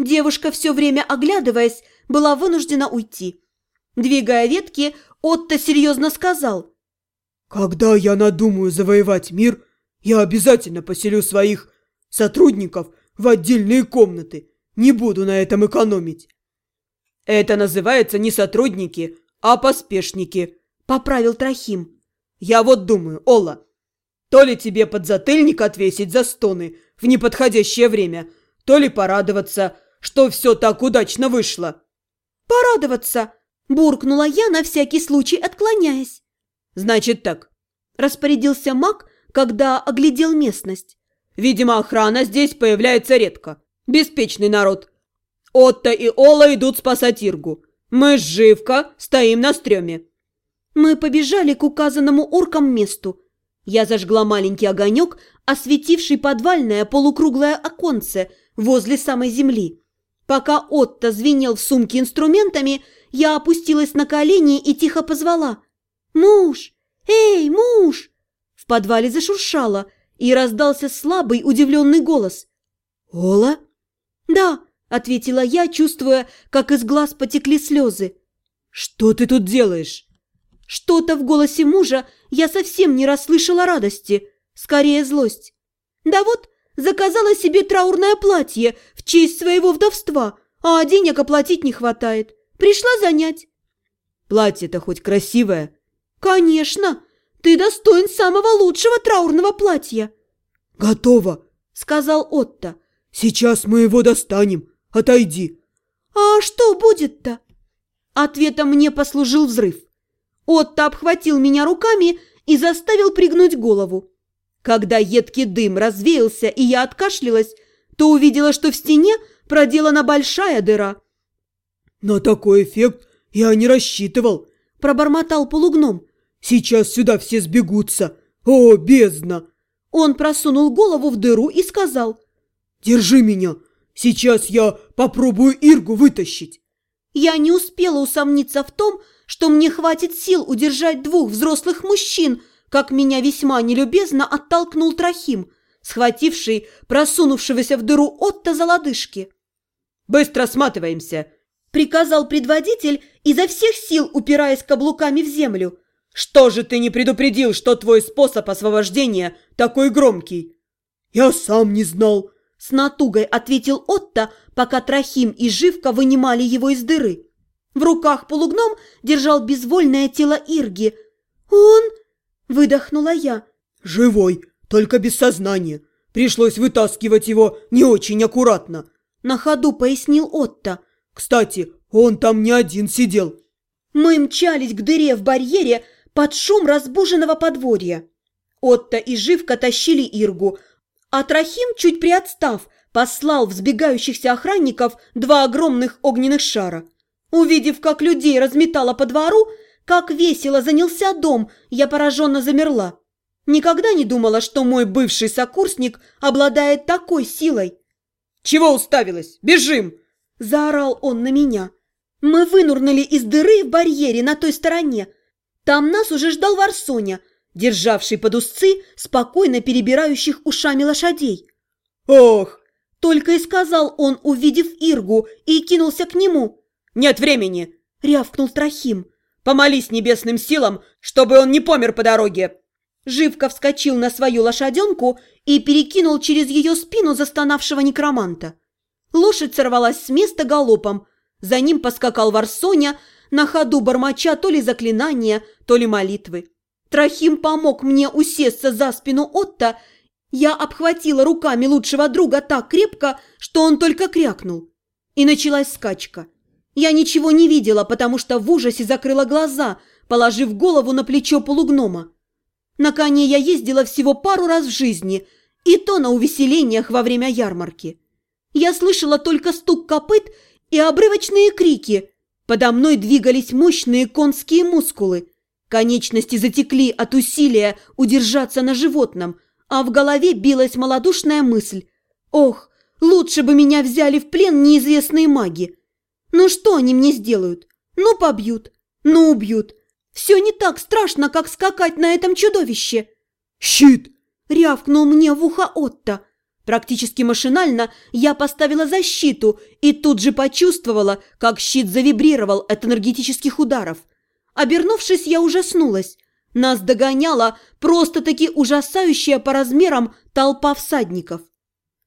Девушка, все время оглядываясь, была вынуждена уйти. Двигая ветки, Отто серьезно сказал. «Когда я надумаю завоевать мир, я обязательно поселю своих сотрудников в отдельные комнаты. Не буду на этом экономить». «Это называется не сотрудники, а поспешники», – поправил Трохим. «Я вот думаю, Ола, то ли тебе подзатыльник отвесить за стоны в неподходящее время, то ли порадоваться – что все так удачно вышло!» «Порадоваться!» – буркнула я, на всякий случай отклоняясь. «Значит так», – распорядился маг, когда оглядел местность. «Видимо, охрана здесь появляется редко. Беспечный народ. Отто и Ола идут спасать Иргу. Мы с Живко стоим на стреме». Мы побежали к указанному оркам месту. Я зажгла маленький огонек, осветивший подвальное полукруглое оконце возле самой земли. Пока Отто звенел в сумке инструментами, я опустилась на колени и тихо позвала. «Муж! Эй, муж!» В подвале зашуршало, и раздался слабый удивленный голос. «Ола?» «Да», — ответила я, чувствуя, как из глаз потекли слезы. «Что ты тут делаешь?» Что-то в голосе мужа я совсем не расслышала радости, скорее злость. «Да вот, Заказала себе траурное платье в честь своего вдовства, а денег оплатить не хватает. Пришла занять. Платье-то хоть красивое? Конечно. Ты достоин самого лучшего траурного платья. Готово, сказал Отто. Сейчас мы его достанем. Отойди. А что будет-то? Ответом мне послужил взрыв. Отто обхватил меня руками и заставил пригнуть голову. Когда едкий дым развеялся и я откашлялась, то увидела, что в стене проделана большая дыра. «На такой эффект я не рассчитывал», – пробормотал полугном. «Сейчас сюда все сбегутся. О, бездна!» Он просунул голову в дыру и сказал. «Держи меня. Сейчас я попробую Иргу вытащить». Я не успела усомниться в том, что мне хватит сил удержать двух взрослых мужчин – как меня весьма нелюбезно оттолкнул Трохим, схвативший просунувшегося в дыру Отто за лодыжки. «Быстро сматываемся!» – приказал предводитель, изо всех сил упираясь каблуками в землю. «Что же ты не предупредил, что твой способ освобождения такой громкий?» «Я сам не знал!» – с натугой ответил Отто, пока Трохим и Живка вынимали его из дыры. В руках полугном держал безвольное тело Ирги. «Он...» Выдохнула я. «Живой, только без сознания. Пришлось вытаскивать его не очень аккуратно», – на ходу пояснил Отто. «Кстати, он там не один сидел». Мы мчались к дыре в барьере под шум разбуженного подворья. Отто и Живка тащили Иргу, а Трохим, чуть приотстав, послал в сбегающихся охранников два огромных огненных шара. Увидев, как людей разметало по двору, как весело занялся дом, я пораженно замерла. Никогда не думала, что мой бывший сокурсник обладает такой силой. «Чего уставилась? Бежим!» – заорал он на меня. Мы вынурнули из дыры в барьере на той стороне. Там нас уже ждал Варсоня, державший под узцы спокойно перебирающих ушами лошадей. «Ох!» – только и сказал он, увидев Иргу, и кинулся к нему. «Нет времени!» – рявкнул Трохим. Помолись небесным силам, чтобы он не помер по дороге!» Живко вскочил на свою лошаденку и перекинул через ее спину застонавшего некроманта. Лошадь сорвалась с места галопом. За ним поскакал Варсоня, на ходу бормоча то ли заклинания, то ли молитвы. Трохим помог мне усесться за спину Отта. Я обхватила руками лучшего друга так крепко, что он только крякнул. И началась скачка. Я ничего не видела, потому что в ужасе закрыла глаза, положив голову на плечо полугнома. На коне я ездила всего пару раз в жизни, и то на увеселениях во время ярмарки. Я слышала только стук копыт и обрывочные крики. Подо мной двигались мощные конские мускулы. Конечности затекли от усилия удержаться на животном, а в голове билась малодушная мысль. «Ох, лучше бы меня взяли в плен неизвестные маги!» Ну что они мне сделают? Ну побьют, ну убьют. Все не так страшно, как скакать на этом чудовище. Щит! Рявкнул мне в ухо Отто. Практически машинально я поставила защиту и тут же почувствовала, как щит завибрировал от энергетических ударов. Обернувшись, я ужаснулась. Нас догоняла просто-таки ужасающая по размерам толпа всадников.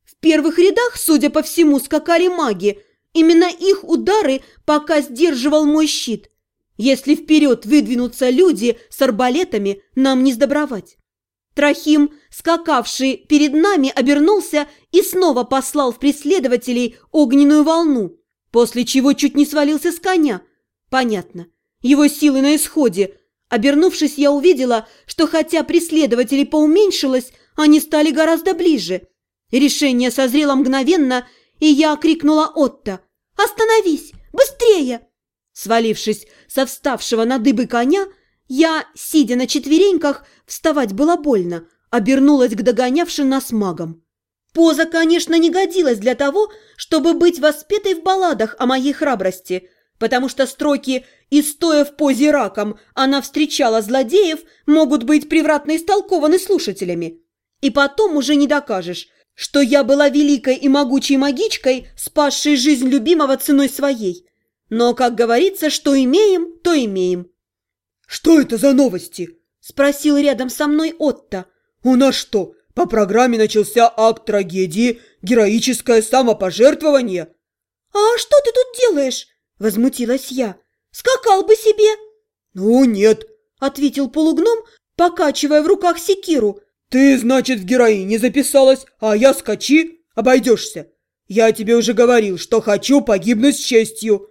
В первых рядах, судя по всему, скакали маги. Именно их удары пока сдерживал мой щит. Если вперед выдвинутся люди с арбалетами, нам не сдобровать. Трохим, скакавший перед нами, обернулся и снова послал в преследователей огненную волну, после чего чуть не свалился с коня. Понятно, его силы на исходе. Обернувшись, я увидела, что хотя преследователей поуменьшилось, они стали гораздо ближе. Решение созрело мгновенно, и я крикнула Отто «Остановись! Быстрее!» Свалившись со вставшего на дыбы коня, я, сидя на четвереньках, вставать было больно, обернулась к догонявшим нас магам. Поза, конечно, не годилась для того, чтобы быть воспетой в балладах о моей храбрости, потому что строки «и стоя в позе раком она встречала злодеев» могут быть превратно истолкованы слушателями. И потом уже не докажешь, что я была великой и могучей магичкой, спасшей жизнь любимого ценой своей. Но, как говорится, что имеем, то имеем. «Что это за новости?» – спросил рядом со мной Отто. «У нас что, по программе начался акт трагедии, героическое самопожертвование?» «А что ты тут делаешь?» – возмутилась я. «Скакал бы себе!» «Ну, нет», – ответил полугном, покачивая в руках секиру. «Ты, значит, в героине записалась, а я скачи, обойдешься. Я тебе уже говорил, что хочу погибнуть с честью».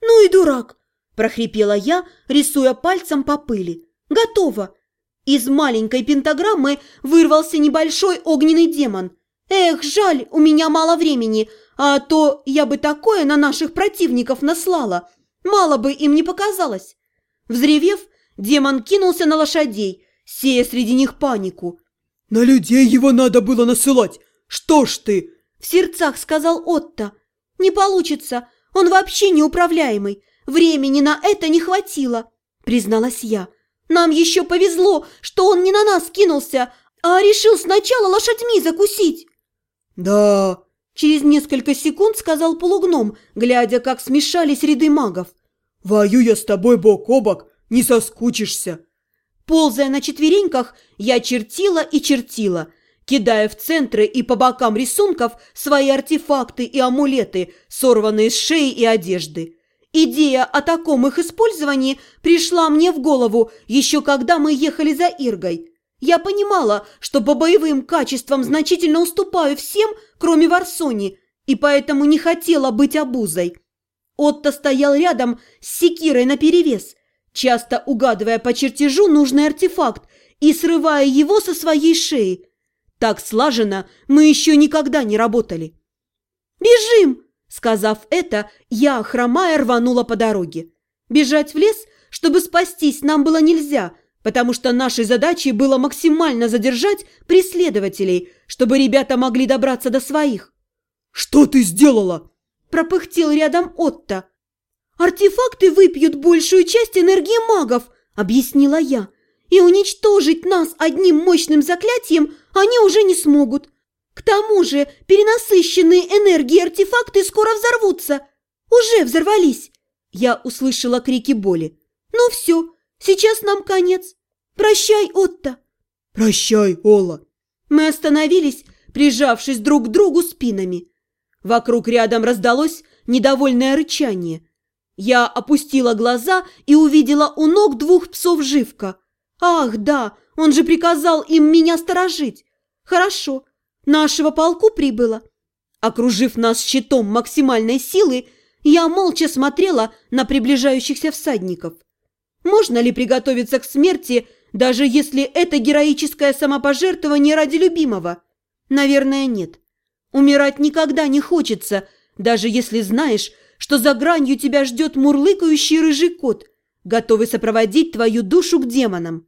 «Ну и дурак!» – прохрипела я, рисуя пальцем по пыли. «Готово!» Из маленькой пентаграммы вырвался небольшой огненный демон. «Эх, жаль, у меня мало времени, а то я бы такое на наших противников наслала. Мало бы им не показалось!» Взревев, демон кинулся на лошадей, сея среди них панику. «На людей его надо было насылать! Что ж ты!» В сердцах сказал Отто. «Не получится, он вообще неуправляемый. Времени на это не хватило», – призналась я. «Нам еще повезло, что он не на нас кинулся, а решил сначала лошадьми закусить». «Да», – через несколько секунд сказал полугном, глядя, как смешались ряды магов. «Воюя с тобой бок о бок, не соскучишься». Ползая на четвереньках, я чертила и чертила – кидая в центры и по бокам рисунков свои артефакты и амулеты, сорванные с шеи и одежды. Идея о таком их использовании пришла мне в голову еще когда мы ехали за Иргой. Я понимала, что по боевым качествам значительно уступаю всем, кроме Варсони, и поэтому не хотела быть обузой. Отто стоял рядом с секирой наперевес, часто угадывая по чертежу нужный артефакт и срывая его со своей шеи. Так слаженно мы еще никогда не работали. «Бежим!» Сказав это, я, хромая, рванула по дороге. Бежать в лес, чтобы спастись, нам было нельзя, потому что нашей задачей было максимально задержать преследователей, чтобы ребята могли добраться до своих. «Что ты сделала?» – пропыхтел рядом Отто. «Артефакты выпьют большую часть энергии магов», – объяснила я и уничтожить нас одним мощным заклятием они уже не смогут. К тому же перенасыщенные энергией артефакты скоро взорвутся. Уже взорвались. Я услышала крики боли. Ну все, сейчас нам конец. Прощай, Отто. Прощай, Ола. Мы остановились, прижавшись друг к другу спинами. Вокруг рядом раздалось недовольное рычание. Я опустила глаза и увидела у ног двух псов живка – «Ах, да, он же приказал им меня сторожить! Хорошо, нашего полку прибыло!» Окружив нас щитом максимальной силы, я молча смотрела на приближающихся всадников. Можно ли приготовиться к смерти, даже если это героическое самопожертвование ради любимого? Наверное, нет. Умирать никогда не хочется, даже если знаешь, что за гранью тебя ждет мурлыкающий рыжий кот, готовый сопроводить твою душу к демонам.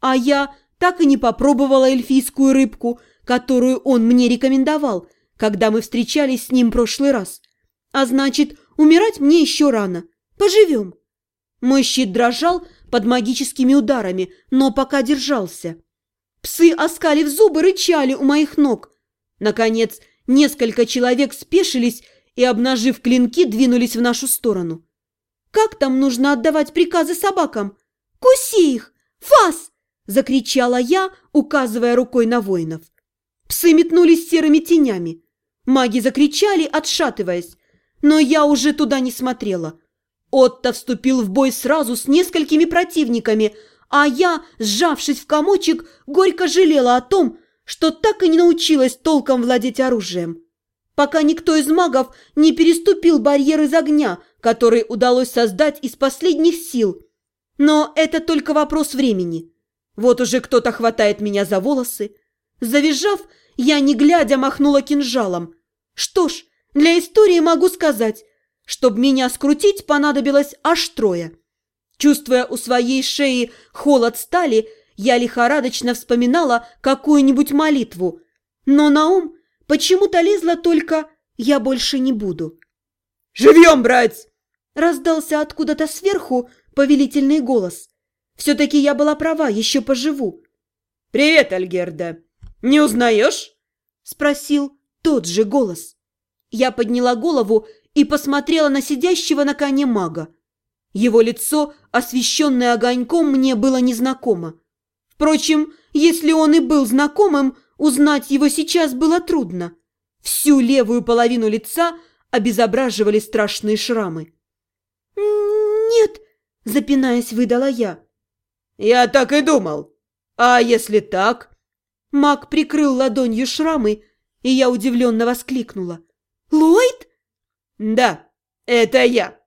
А я так и не попробовала эльфийскую рыбку, которую он мне рекомендовал, когда мы встречались с ним прошлый раз. А значит, умирать мне еще рано. Поживем. Мой щит дрожал под магическими ударами, но пока держался. Псы, оскалив зубы, рычали у моих ног. Наконец, несколько человек спешились и, обнажив клинки, двинулись в нашу сторону. «Как там нужно отдавать приказы собакам? Куси их! Фас!» – закричала я, указывая рукой на воинов. Псы метнулись серыми тенями. Маги закричали, отшатываясь, но я уже туда не смотрела. Отто вступил в бой сразу с несколькими противниками, а я, сжавшись в комочек, горько жалела о том, что так и не научилась толком владеть оружием. Пока никто из магов не переступил барьер из огня, который удалось создать из последних сил. Но это только вопрос времени. Вот уже кто-то хватает меня за волосы. Завизжав, я, не глядя, махнула кинжалом. Что ж, для истории могу сказать, чтобы меня скрутить понадобилось аж трое. Чувствуя у своей шеи холод стали, я лихорадочно вспоминала какую-нибудь молитву, но на ум почему-то лезла только «я больше не буду». «Живьем, брать!» Раздался откуда-то сверху повелительный голос. Все-таки я была права, еще поживу. «Привет, Альгерда! Не узнаешь?» Спросил тот же голос. Я подняла голову и посмотрела на сидящего на коне мага. Его лицо, освещенное огоньком, мне было незнакомо. Впрочем, если он и был знакомым, узнать его сейчас было трудно. Всю левую половину лица обезображивали страшные шрамы. «Нет», – запинаясь, выдала я. «Я так и думал. А если так?» Маг прикрыл ладонью шрамы, и я удивленно воскликнула. «Ллойд?» «Да, это я».